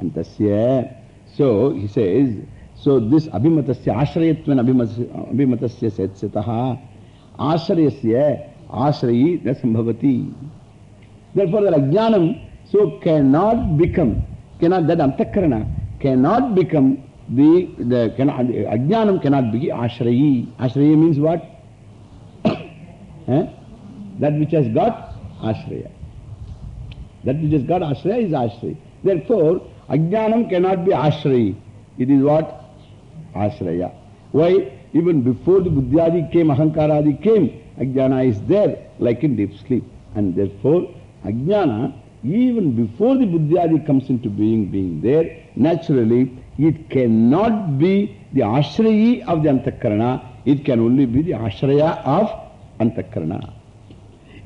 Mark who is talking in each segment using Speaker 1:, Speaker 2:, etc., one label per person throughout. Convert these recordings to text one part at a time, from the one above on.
Speaker 1: And tasya, so he says, so this abhimatasya, ashrayatvan abhimatasya setsataha, ashrayasya, ashrayi, that's sambhavati. Therefore, the ajnanam, so cannot become, cannot, that antakarana, cannot become the, the cannot, ajnanam cannot be ashrayi. Ashrayi means what? eh? That which has got ashraya. That which has got ashraya is ashraya. Therefore, ajnanam cannot be ashrayi. It is what? Ashraya. Why? Even before the buddhyadi came, ahankaradi came, ajnana is there, like in deep sleep. And therefore, ajnana, even before the buddhyadi comes into being, being there, naturally, it cannot be the ashrayi of the antakarana, it can only be the ashraya of antakarana.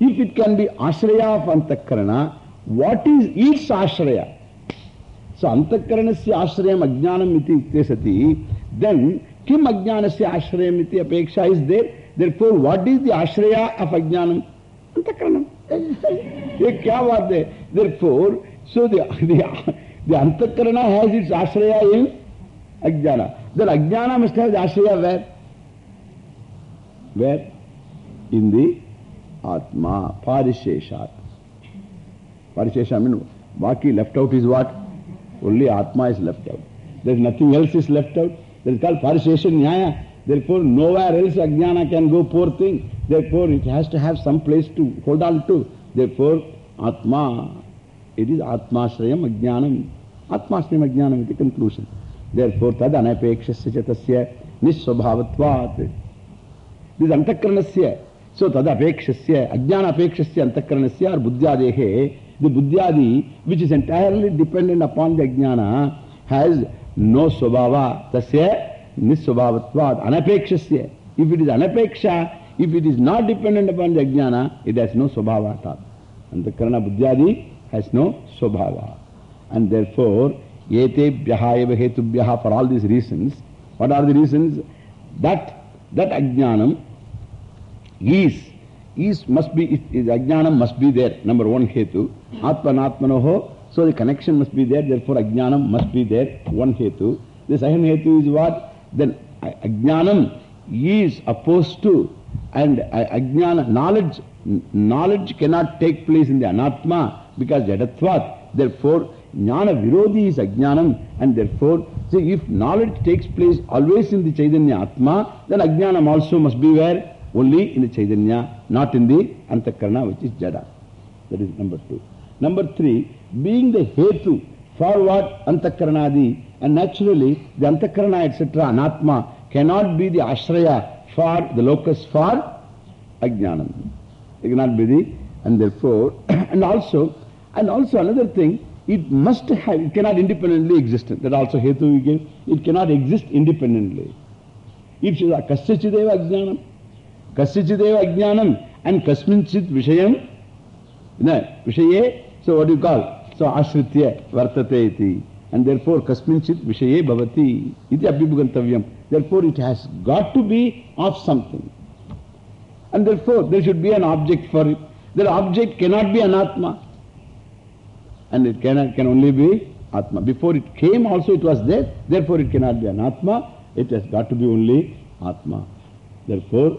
Speaker 1: If it can be ashraya of antakarana, what is its ashraya? सो अंतकरण से आश्रय अज्ञानमती उक्त सति दिम अज्ञान से आश्रय अपेक्षा is there therefore what is the आश्रय ऑफ़ अज्ञान अंतकरण ये क्या बात है देर फोर सो दंतकरण हैज़ इट्स आश्रय इन अज्ञान देर अज्ञान मिस्ट है आश्रय वेर वेर इन दि आत्मा पारिशेषा पारिशेषा मीन बाकी left out is what Only Atma is left out. There is nothing else is left out. That is called Parishesha Nyaya. Therefore, nowhere else Ajnana can go, poor thing. Therefore, it has to have some place to hold on to. Therefore, Atma, it is Atma Shrayam Ajnanam. Atma Shrayam Ajnanam is the conclusion. Therefore, tad anapekshasya chatasya nisvabhavatvat. This antakaranasya. So, tad apekshasya, ajnana apekshasya antakaranasya or buddhyadehe, the buddhyadi, which is entirely dependent upon the ajnana, has no swabhava. Tasya nisvabhavatvat. Anapekshasya. If it is anapeksha, if it is not dependent upon the ajnana, it has no all. Antakarana buddhyadi has no swabhava. And therefore, Yetebhyaha eva hetubhyaha for all these reasons. What are the reasons? That, that ajnanam is, is must be, is, ajnanam must be there. Number one hetu. Atmanatmanoho. So the connection must be there. Therefore ajnanam must be there. One hetu. The second hetu is what? Then ajnanam is opposed to and ajnana, knowledge, knowledge cannot take place in the anatma because jadatvat. Therefore, jnana virodhi is ajnanam and therefore, see if knowledge takes place always in the chaitanya atma, then ajnanam also must be where? Only in the chaitanya, not in the antakarana which is jada. That is number two. Number three, being the hetu for what antakaranadi and naturally the antakarana etc. anatma cannot be the ashraya for the locus for ajnanam. It cannot be the, and therefore, and also, and also another thing, it must have, it cannot independently exist. That also hetu we. It cannot exist independently. If she is kasyachideva ajnanam, an Atma. And it cannot, can only be Atma. Before it came also it was there. Therefore, it cannot be an Atma. It has got to be only Atma. Therefore,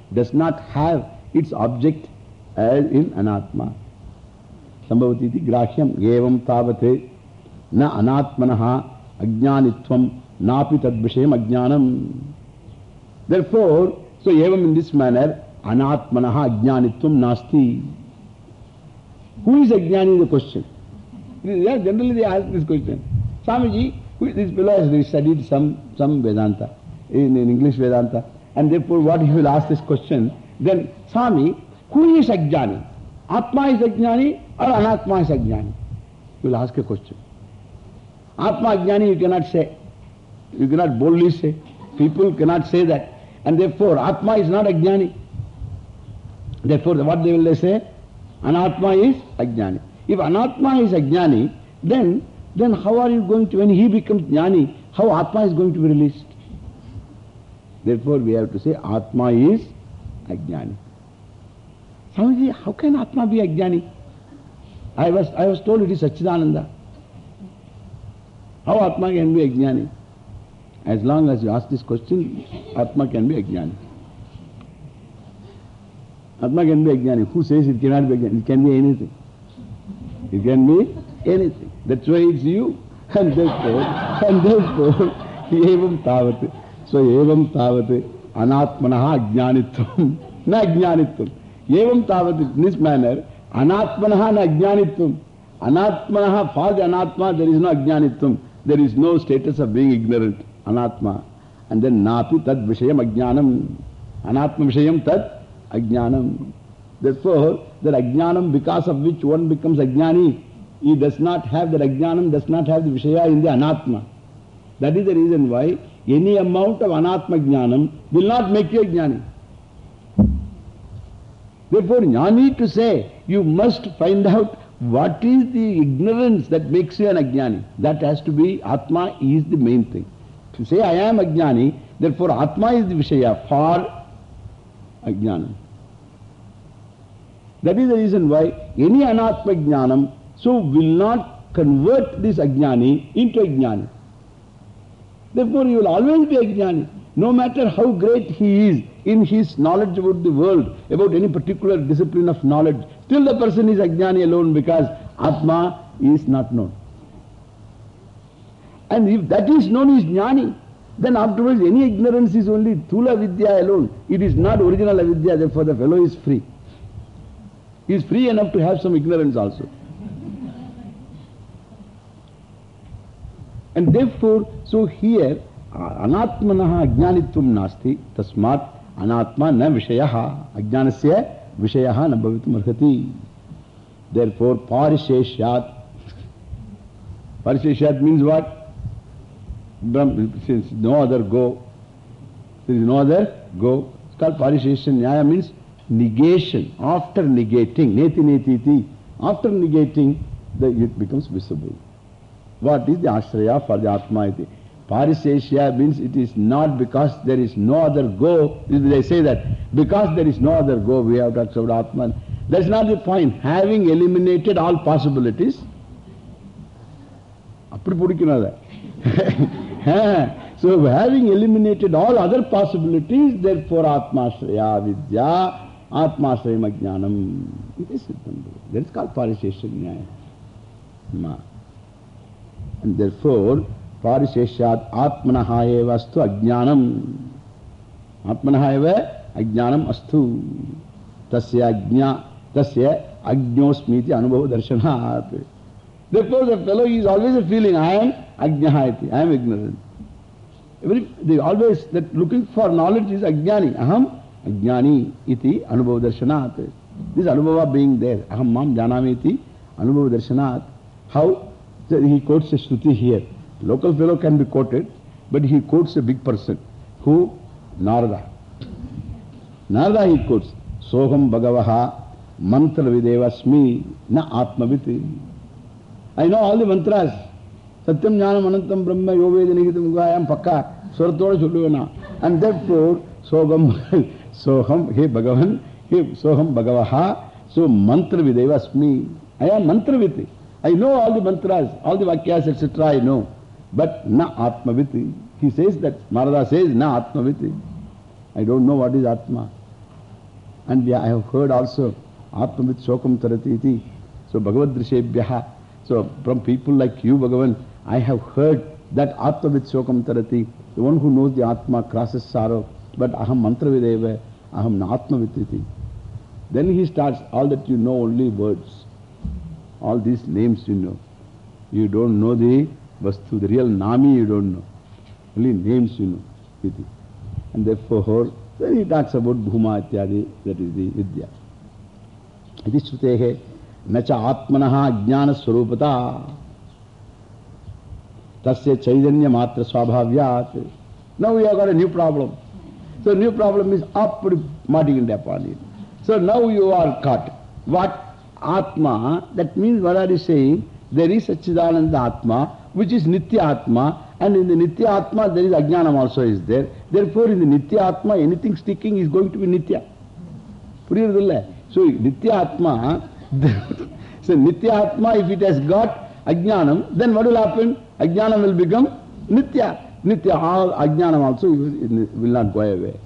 Speaker 1: not have its object as in अनात्मा संभवति इति ग्राह्यम एवं तावत् न अनात्मनः अज्ञानित्वम नापि तद्विषयम अज्ञानम therefore so evam in this manner Anatmanaha ajnanitvam nasti. Who is ajnani is the question. Yeah, generally they ask this question. Swamiji, this fellow has studied some, some Vedanta, in, in English Vedanta, and therefore what he will ask this question, then Swami, who is ajnani? Atma is ajnani or anatma is ajnani? Will ask a question. Atma Ajnani you cannot say. You cannot boldly say. People cannot say that. And therefore, Atma is not Ajnani. Therefore, what they will say? Anatma is Ajnani. If Anatma is Ajnani, then, then how are you going to, when he becomes Jnani, how Atma is going to be released? Therefore, we have to say Atma is Ajnani. Swamiji, how can Atma be Ajnani? I was, I was told it is Sachidananda. How Atma can be Ajnani? As long as you ask this question, Atma can be Ajnani. Atma can be Ajnani. Who says it cannot be Ajnani? It can be anything. It can be anything. That's why it's you. And therefore, and therefore, evam tavat. सो एवं तावत् अनात्मन अज्ञानित्वम न अज्ञानित्वम एवं तावत् in this manner अनात्मन न अज्ञानित्वम अनात्मन for the अनात्मा there is no अज्ञानित्वम there is no status of being ignorant अनात्मा। And then नापि तद विषयम अज्ञानम। अनात्म विषयम तद अज्ञानम। Therefore, that ajnanam because of which one becomes ajnani he does not have, that ajnanam does not have the vishaya in the anatma that is the reason why any amount of anatma jnanam will not make you a jnani. Therefore, jnani to say, you must find out what is the ignorance that makes you an ajnani. That has to be, atma is the main thing. To say I am ajnani, therefore atma is the vishaya for ajnanam. That is the reason why any anatma jnanam so will not convert this ajnani into ajnani. Therefore, he will always be ajnani. No matter how great he is in his knowledge about the world, about any particular discipline of knowledge, still the person is ajnani alone because Atma is not known. And if that is known as jnani, then afterwards any ignorance is only thula vidya alone. It is not original avidya, therefore the fellow is free. He is free enough to have some ignorance also. And therefore, so here, anatmanaha ajnanitvam nasti, tasmat anatma na vishayaha, ajnanasya vishayaha na bhavitum arhati. Therefore, parisheshyat. Parisheshyat means what? Since no other go, there is no other go. It's called parishesya. Nyaya means negation. After negating, neti neti ti, after negating, the, it becomes visible. What is the ashraya for the Atma? Iti? Parisesha means it is not because there is no other go. They say that because there is no other go, we have to accept Atman. That's not the point. Having eliminated all possibilities, so having eliminated all other possibilities, therefore Atma Shraya Vidya, Atma Shraya Jnanam. It is That is called Parisesha Nyaya. And therefore, Parisheshat Atmanaha eva astu ajnanam. Atmanaha eva ajnanam astu. Tasya ajna, tasya ajnosmiti anubhava darshanat. Therefore, the fellow is always a feeling, I am ajnahayati, I am ignorant. Every, they always, that looking for knowledge is ajnani. Aham ajnani iti anubhava darshanat. This anubhava being there, aham mam janami iti anubhava darshanat. How? He quotes a Shruti here. Local fellow can be quoted, but he quotes a big person. Who? Narada. Narada he quotes. Soham Bhagavaha mantra videvasmi na atmaviti. I know all the mantras. Satyam jnanam anantam brahma yoveda nihitam gayam pakka. Suratoda solluvena. And therefore, Soham, Soham, he Bhagavan, he Soham Bhagavaha, so mantra videvasmi. I am mantra viti. I know all the mantras, all the vakyas, etc. I know. But na atmaviti. He says that, Narada says, na atmaviti. I don't know what is atma. And I have heard also, atmavit shokam tarati iti. So Bhagavad Drishebhyaha. So from people like you, Bhagavan, I have heard that atmavit shokam tarati. The one who knows the atma crosses sorrow. But aham mantra videva, aham na atmavititi. Then he starts, all that you know only words. All these names you know. You don't know the Vastu, the real Nami you don't know. Only names you know. And therefore, then he talks about Bhuma Ityadi, that is the Vidya. Iti Shrutehe, Nacha Atmanaha Jnana Swarupata. Tasya Chaitanya Matra Swabhavyat. Now we have got a new problem. So new problem is up marking upon it. So now you are caught. What? Atma, that means what are you saying? There is Sachidananda Atma, which is Nitya Atma, and in the Nitya Atma there is Ajnanam also is there. Therefore in the Nitya Atma anything sticking is going to be Nitya. So Nitya Atma, so Nitya Atma if it has got Ajnanam, then what will happen? Ajnanam will become Nitya. Nitya, all Ajnanam also will not go away.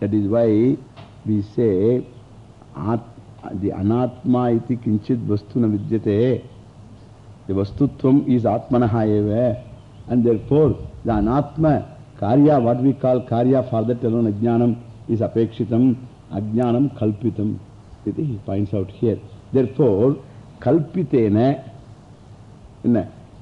Speaker 1: That is why we say the anatma iti kinchit vastuna vidyate. The vastutvam is atmanaha eva. And therefore, the anatma karya, what we call karya, for that alone ajnanam is apekshitam, ajnanam kalpitam. Iti he points out here. Therefore, kalpitena,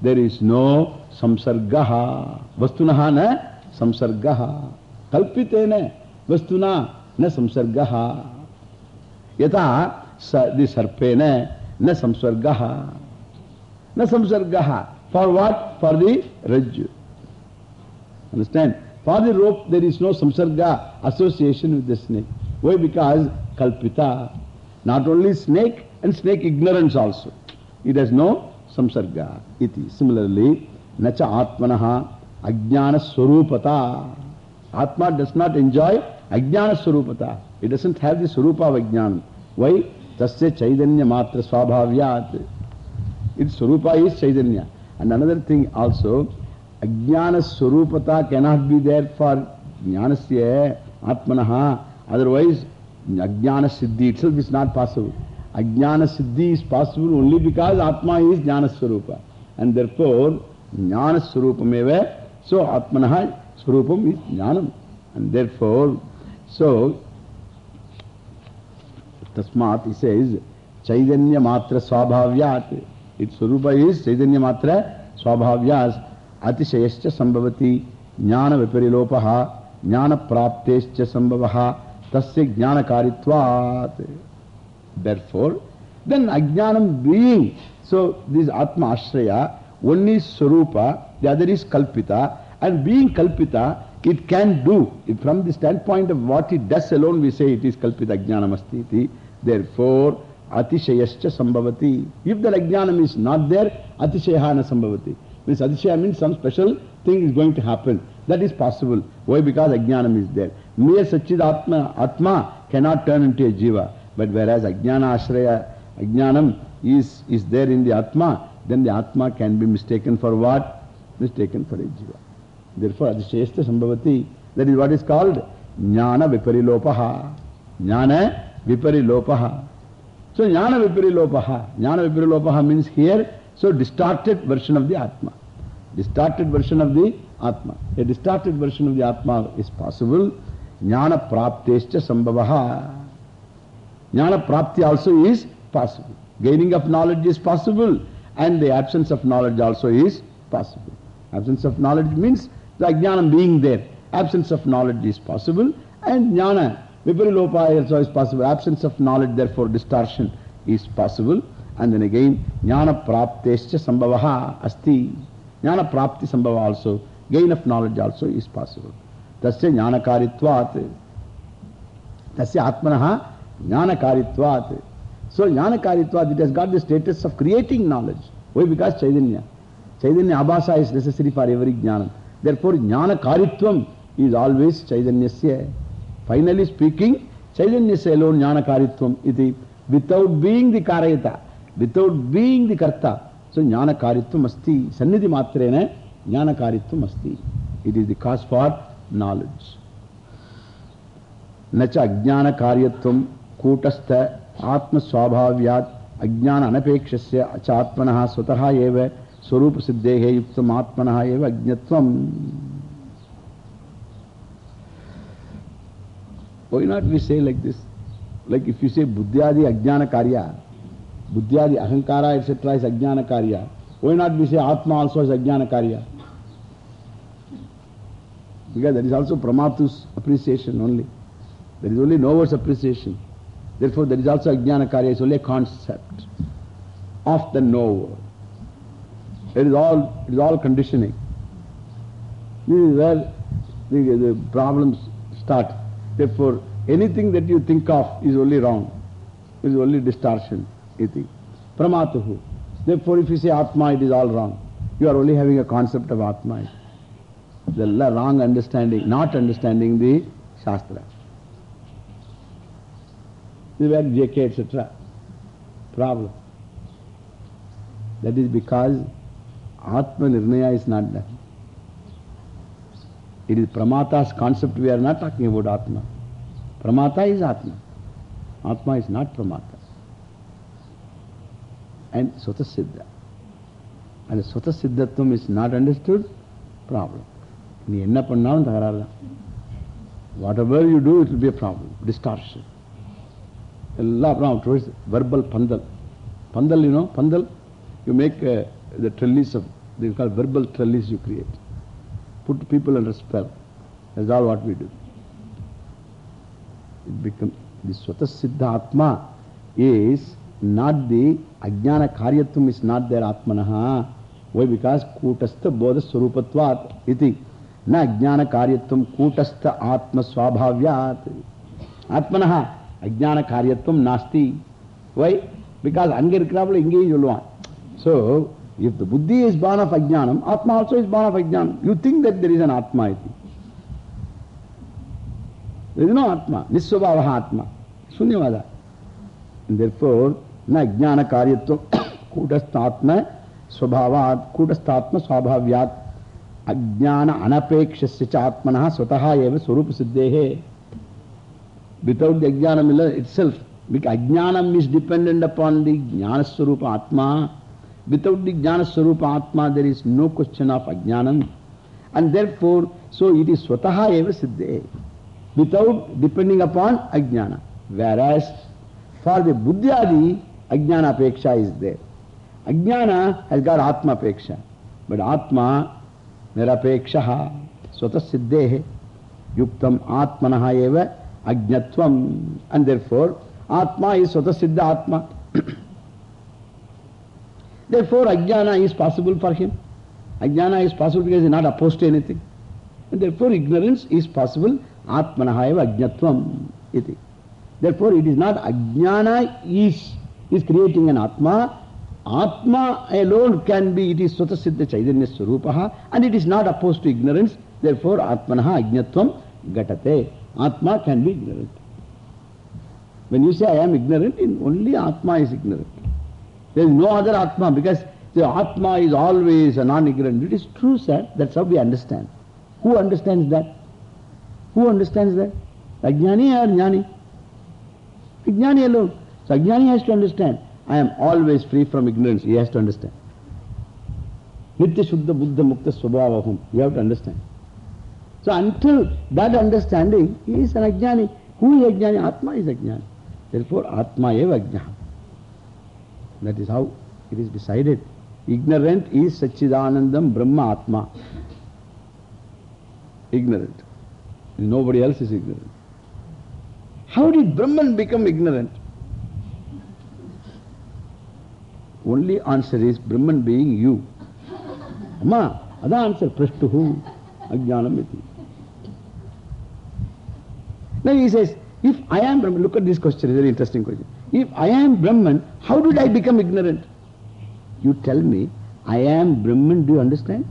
Speaker 1: there is no samsargaha. Vastunaha na samsargaha. Kalpitena. Vastuna na samsargaha. यथा सदि सर्पे न संसर्ग। न संसर्ग। For what for the रज्जु understand for the rope there is no संसर्ग association with the snake why because कल्पिता। Not only snake and snake ignorance also it has no संसर्ग इति। सिमिलरली न च आत्मन अज्ञान आत्मा डस एंजॉय अज्ञान स्वरूपता It doesn't have the Surupa of Ajnana. Why? Tasya Chaitanya Matra Swabhavyat. Its Surupa is Chaitanya. And another thing also, Ajnana Surupata cannot be there for Jnanasya Atmanaha. Otherwise, Ajnana Siddhi itself is not possible. Ajnana Siddhi is possible only because Atma is Jnana Surupa. And therefore, Jnana Surupameva. So, Atmanaha Surupam is Jnanam. And therefore, So, Tasmat, he says, Chaitanya Matra Swabhavyat. Its Surupa is Chaitanya Matra Swabhavyas. Atishayascha Sambhavati Jnana Viparilopaha Jnana Praptescha Sambhavaha Tasya Jnana Karitvat. Therefore, then Ajnanam being, so this Atma Ashraya, one is Surupa, the other is Kalpita, and being Kalpita, it can do. From the standpoint of what it does alone, we say it is kalpita jnanamastiti. Therefore, atishayascha sambhavati. If the ajnanam is not there, atishayahana sambhavati. Means atishaya means some special thing is going to happen. That is possible. Why? Because ajnanam is there. Mere sachid atma, atma cannot turn into a jiva. But whereas ajnana ashraya, ajnanam is, is there in the atma, then the atma can be mistaken for what? Mistaken for a jiva. Therefore, Adisheshta Sambhavati, that is what is called Jnana Viparilopaha. Jnana Viparilopaha. So, Jnana Viparilopaha. Jnana Viparilopaha means here, so distorted version of the Atma. Distorted version of the Atma. A distorted version of the Atma is possible. Jnana Praptescha Sambhavaha. Jnana Prapti also is possible. Gaining of knowledge is possible. And the absence of knowledge also is possible. Absence of knowledge means the ajnanam being there. Absence of knowledge is possible. And jnana, viparilopa also is possible. Absence of knowledge, therefore distortion is possible. And then again, jnana praptescha sambhavaha asti. Jnana prapti sambhava also. Gain of knowledge also is possible. Tasya jnana karitvat. Tasya atmanaha jnana karitvat. So jnana karitvat, it has got the status of creating knowledge. Why? Because Chaitanya. Chaitanya abhasa is necessary for every jnana. Therefore, jnana karitvam is always chaitanyasya. Finally speaking, chaitanyasya alone jnana karitvam iti. Without being the karayata, without being the karta. So jnana karitvam asti. Sannidhi matrena jnana karitvam asti. It is the cause for knowledge. Nacha ajnana karyatvam kutastha atma swabhavyat ajnana anapekshasya achatmanaha swataha eva Swarupa Siddhehe Yuktam Atmanaha Eva Ajnatvam. Why not we say like this? Like if you say Buddhyadi Ajnana Karya, Buddhyadi Ahankara etc. is Ajnana Karya. Why not we say Atma also is Ajnana Karya? Because that is also Pramatu's appreciation only. There is only knower's appreciation. Therefore, there is also Ajnana Karya, is only a concept of the knower. It is all, it is all conditioning. This is where the, the problems start. Therefore, anything that you think of is only wrong. Is only distortion. Iti. Pramatuhu. Therefore, if you say Atma, it is all wrong. You are only having a concept of Atma. The wrong understanding, not understanding the Shastra. This is where JK, etc. Problem. That is because Atma Nirnaya is not done. It is Pramata's concept. We are not talking about Atma. Pramata is Atma. Atma is not Pramata. And Sota Siddha. And Sota Siddhatvam is not understood, problem. நீ என்ன பண்ணாலும் தகராறு தான் whatever you do it will be a problem distortion எல்லாம் அப்புறம் towards verbal pandal pandal you know pandal you make uh, the trellis of they call verbal trellis you create put people under spell. That's all what we do. It becomes the Swatasiddha Atma is not the Ajnana Karyatvam is not there Atmanaha. Why? Because Kutastha Bodha Swarupatvat iti. Na Ajnana Karyatvam Kutastha Atma Swabhavyat. Atmanaha Ajnana Karyatvam Nasti. Why? Because Ange Ingi Inge So, if the buddhi is born of ajnanam atma also is born of ajnanam you think that there is an atma iti there is no atma nisvabhavaha atma shunyavada and therefore na ajnana karyatvam kutastha atma swabhavat kutastha atma swabhavyat Ajnana anapekshasya atmanaha swataha eva swarupa siddhehe. Without the ajnanam itself, because ajnanam is dependent upon the jnana swarupa atma. Without the jnana swarupa atma, there is no question of ajnanam. And therefore, so it is swataha eva siddhehe. Without depending upon ajnana. Whereas, for the buddhyadi, ajnana apeksha is there. Ajnana has got atma apeksha. But atma निरपेक्षः स्वतः सिद्धेः युक्तम् आत्मनः एव अज्ञत्वम् and therefore atma is स्वतः siddha atma therefore ajnana is possible for him ajnana is possible because he is not opposed to anything and therefore ignorance is possible atmanah eva ajnatvam iti therefore it is not ajnana is is creating an atma Atma alone can be, it is Swata Siddha Chaitanya Swarupaha and it is not opposed to ignorance. Therefore, Atmanaha Ajnatvam Gatate. Atma can be ignorant. When you say I am ignorant, only Atma is ignorant. There is no other Atma because the Atma is always a non-ignorant. It is true, sir. That's how we understand. Who understands that? Who understands that? Ajnani or Jnani? Ajnani alone. So Ajnani has to understand. I am always free from ignorance. He has to understand. Nitya Shuddha Buddha Mukta Swabhavahum. You have to understand. So until that understanding, he is an Ajnani. Who is Ajnani? Atma is Ajnani. Therefore, Atma eva Ajnana. That is how it is decided. Ignorant is Sachidanandam Brahma Atma. Ignorant. Nobody else is ignorant. How did Brahman become ignorant? Only answer is Brahman being you. Amma, other answer, prashtuhu, ajnanamiti. Now he says, if I am Brahman, look at this question, very interesting question. If I am Brahman, how did I become ignorant? You tell me, I am Brahman, do you understand?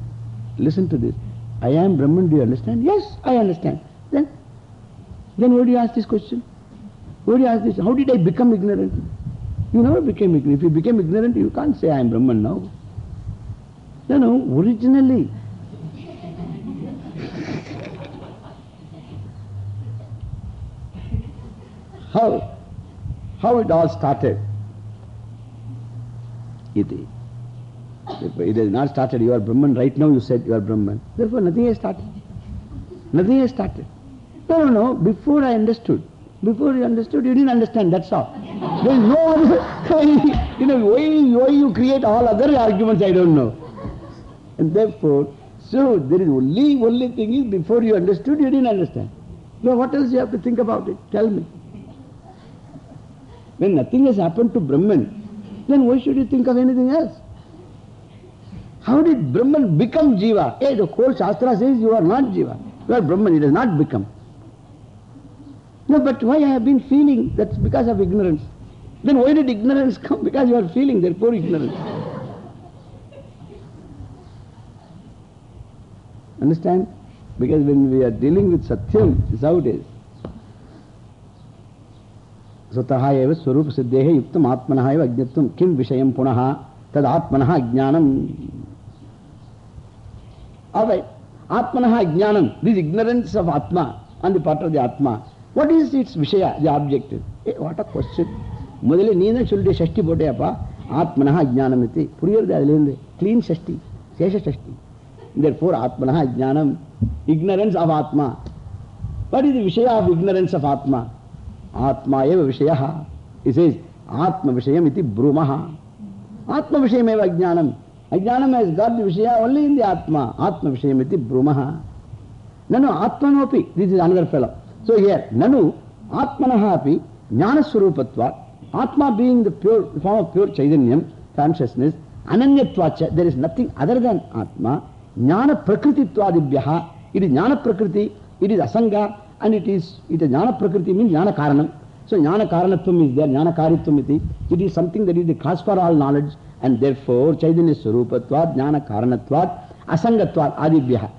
Speaker 1: Listen to this. I am Brahman, do you understand? Yes, I understand. Then, then why do you ask this question? Why do you ask this? How did I become ignorant? You never became ignorant. If you became ignorant, you can't say I am Brahman now. No, no, originally. how, how it all started? Iti. It has not started. You are Brahman. Right now you said you are Brahman. Therefore nothing has started. Nothing has started. No, no, no. Before I understood. Before you understood, you didn't understand, that's all. There is no other, you know, why, why you create all other arguments, I don't know. And therefore, so there is only, only thing is, before you understood, you didn't understand. So what else you have to think about it? Tell me. When nothing has happened to Brahman, then why should you think of anything else? How did Brahman become Jiva? Hey, the whole Shastra says you are not Jiva. You are Brahman, it has not become. No, but why I have been feeling? That's because of ignorance. Then why did ignorance come? Because you are feeling, therefore ignorance. Understand? Because when we are dealing with Satyam, is how it is. स्वतः एव स्वरूप सिद्धेः युक्तम आत्मनः एव अज्ञत्वम किम विषयम पुनः तद आत्मनः अज्ञानम Alright, Atmanaha Jnanam, this ignorance of Atma on the part of the Atma. What is its Vishaya, the objective? Hey, what a question. முதல்ல நீ தான் சொல்லிட்டு ஷஷ்டி போட்டேப்பா ஆத்மனஹா அஜானம் புரியுறது அதுலேருந்து கிளீன் ஷஷ்டி சேஷ ஷஷ்டி therefore ஆத்மனஹா அஜானம் ignorance of Atma. What is the Vishaya of ignorance of आत्मा विषय। इसे आत्म विषय ब्रूम। आत्म विषयमे अज्ञान अज्ञान विषय ओनली इन दि आत्मा। आत्म विषय ब्रूम। ननु आत्मनोपि this is another fellow so here नु आत्मनः अपि ज्ञानस्वरूपत्वा आत्मा being the pure form of pure चैतन्यम consciousness अनन्यत्वाच there is nothing other than आत्मा। ज्ञान प्रकृतित्वादिभ्यः इति ज्ञान प्रकृति इट इज़ असंगा and it is, it is Jnana Prakriti means Jnana Karanam. So Jnana Karanatvam is there, Jnana Karitvam iti. It is something that is the cause for all knowledge, and therefore Chaitanya Surupatvat, Jnana Karanatvat, Asangatvat, Adibhyaha,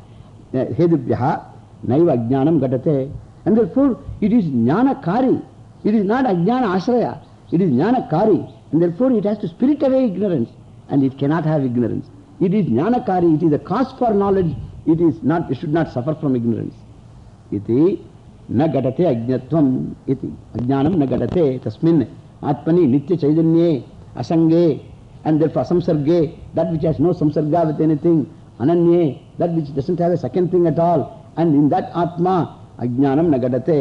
Speaker 1: Hedubhyaha, Naiva Ajnanam Gatate. And therefore it is Jnana Kari. It is not Ajnana Ashraya. It is Jnana Kari. And therefore it has to spirit away ignorance. And it cannot have ignorance. It is Jnana Kari. It is the cause for knowledge. It is not, it should not suffer from ignorance. इति न घटते अज्ञत्वम् इति। अज्ञानं न घटते तस्मिन् आत्मनि नित्यचैतन्ये, असङ्गे एण्ड् दर् असंसर्गे। दट् विच् हेस् नो संसर्ग with anything अनन्ये। That which doesn't have a second thing at all and in that आत्मा अज्ञानं न घटते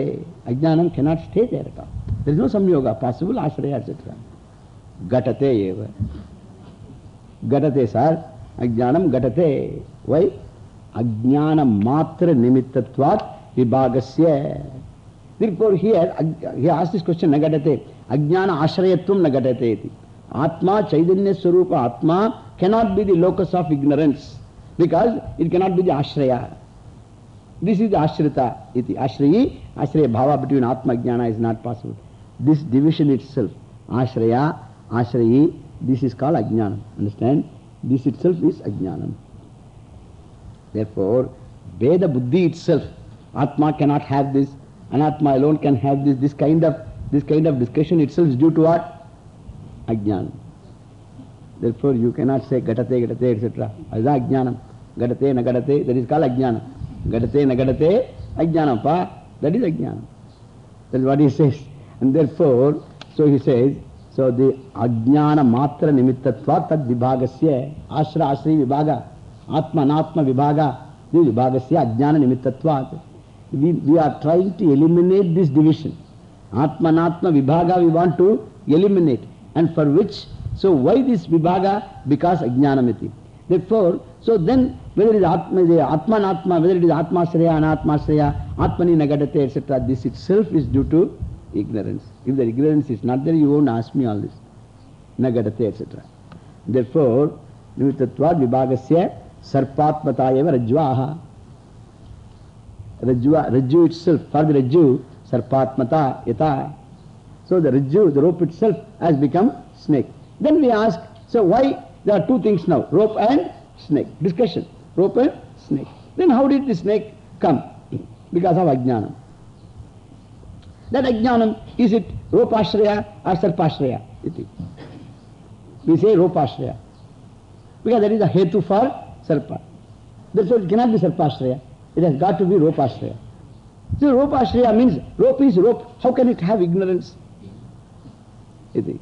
Speaker 1: अज्ञानं cannot stay there at all there is no संयोग पासिबल् आश्रय अट्सेट्रा घटते एव। घटते सार् अज्ञानं घटते वै अज्ञान अज्ञानमात्रनिमित्तत्वात् विभागस्य। दिर्पोर् हियर् हि आस्ति क्वश्चन् न घटते अज्ञान आश्रयत्वं न घटते इति आत्मा चैतन्यस्वरूप आत्मा cannot be the locus of ignorance because it cannot be the आश्रय दिस् इस् आश्रित इति आश्रयी आश्रयभाव बिट्वीन् आत्मज्ञान is not possible this division itself आश्रय आश्रयी दिस् इस् काल् अज्ञानम् understand this itself is अज्ञानम् there Atma cannot have this, Anatma alone can have this, this kind of, this kind of discussion itself is due to what? Ajnana. Therefore, you cannot say gatate, gatate, etc. As ajnanam. Gatate, nagadate, that is called ajnana. Gatate, nagadate, ajnanam pa, that is ajnanam. That is what he says. And therefore, so he says, so the ajnana matra nimittatva tad vibhagasya, ashra ashri vibhaga, atma anatma vibhaga, the vibhagasya ajnana nimittatvat. We, we are trying to eliminate this division. Atma anatma vibhaga we want to eliminate. And for which, so why this vibhaga? Because ajnanamiti. Therefore, so then whether it is atma, the atma anatma, whether it is atma shraya, anatma shraya, atmani nagadate, etc., this itself is due to ignorance. If the ignorance is not there, you won't ask me all this. Nagadate, etc. Therefore, nimittatvad vibhagasya sarpatmata eva rajvaha. Rajva, rajju itself, for the rajju, sarpatmata yata. So the rajju, the rope itself has become snake. Then we ask, so why there are two things now, rope and snake. Discussion, rope and snake. Then how did the snake come? Because of ajnanam. That ajnanam, is it ropashraya or sarpashraya? We say ropashraya. Because that is a hetu for sarpa. Therefore it cannot be sarpashraya. It has got to be ropashraya. So ropashraya means rope is rope. How can it have ignorance? This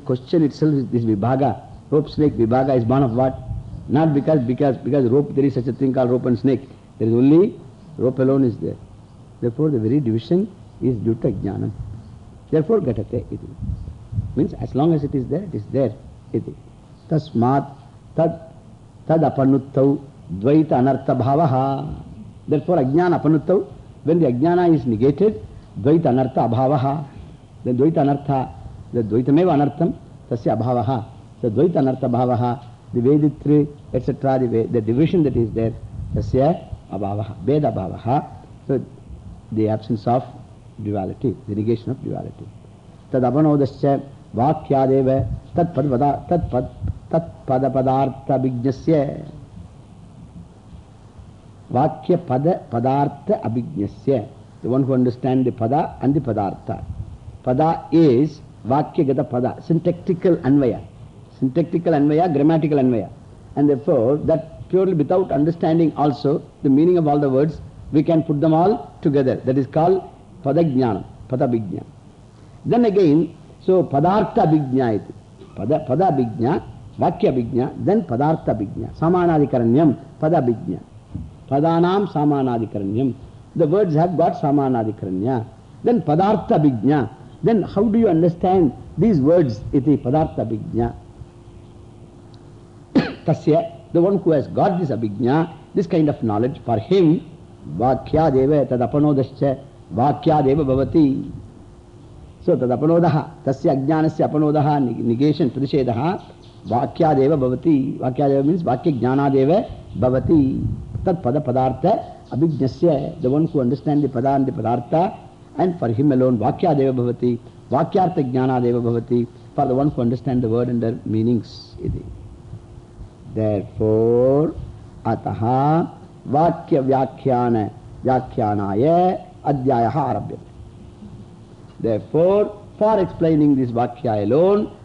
Speaker 1: question itself is this vibhaga. Rope snake vibhaga is born of what? Not because, because, because rope, there is such a thing called rope and snake. There is only rope alone is there. Therefore, the very division is due to jnanam. Therefore, gatate iti. Means as long as it is there, it is there. Iti. Tasmat tad tad apanuttau dvaita anartha bhavaha. Therefore, ajnana apanuttau, when the ajnana is negated, dvaita anartha abhavaha. Then dvaita anartha, the dvaitameva anartham, tasya abhavaha.
Speaker 2: So Dvaita Anartha Bhavaha, the Veditri, etc., the, the division that is there, Tasya Abhavaha, Veda Bhavaha. So the absence of duality, the negation of duality. Tad Apanodascha Vakyadeva Tat Padpada Tat Vakya Pada Padartha Abhignasya The one who understands the Pada and the Padartha. Pada is Vakya Gata Pada, syntactical Anvaya. Syntactical Anvaya, grammatical Anvaya. And therefore, that purely without understanding also the meaning of all the words, we can put them all together. That is called Padajnana, Padabhijna. Then again, so Padartha Bhijna. Pada, pada Bhijna, Vakya Bhijna, then Padartha Bhijna. Samanadikaranyam, Pada Bhijna. Padanam Samanadikaranyam. The words have got Samanadikaranya. Then Padartha Bhijna. Then how do you understand these words? Iti Padartha Bhijna. Tasya, the one who has got this Abhijna, this kind of knowledge, for him, Vakya Deva Tadapanodascha Vakya Deva Bhavati. So Tadapanodaha, Tasya Ajnanasya Apanodaha, negation, Pradishedaha, Vakya Deva Bhavati. Vakya Deva means Vakya Jnana Deva Bhavati. Tat Pada Padartha Abhijnasya, the one who understands the Pada and the Padartha, and for him alone, Vakya Deva Bhavati, Vakyartha Jnana Deva Bhavati, for the one who understands the word and their meanings. Therefore, Ataha Vakya Vyakhyana Vyakhyanaya Adhyayaha Arabhyate. Therefore, for explaining this Vakya alone,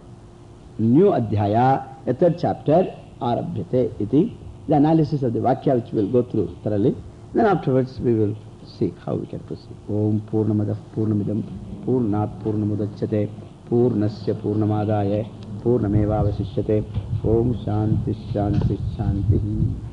Speaker 2: new Adhyaya, a third chapter, Arabhyate iti. The analysis of the Vakya which we will go through thoroughly. Then afterwards we will see how we can proceed. Om Purnamadah Purnamidam Purnat Purnamudachyate Purnasya Purnamadaya Purnameva Vasishyate Om Shanti Shanti Shanti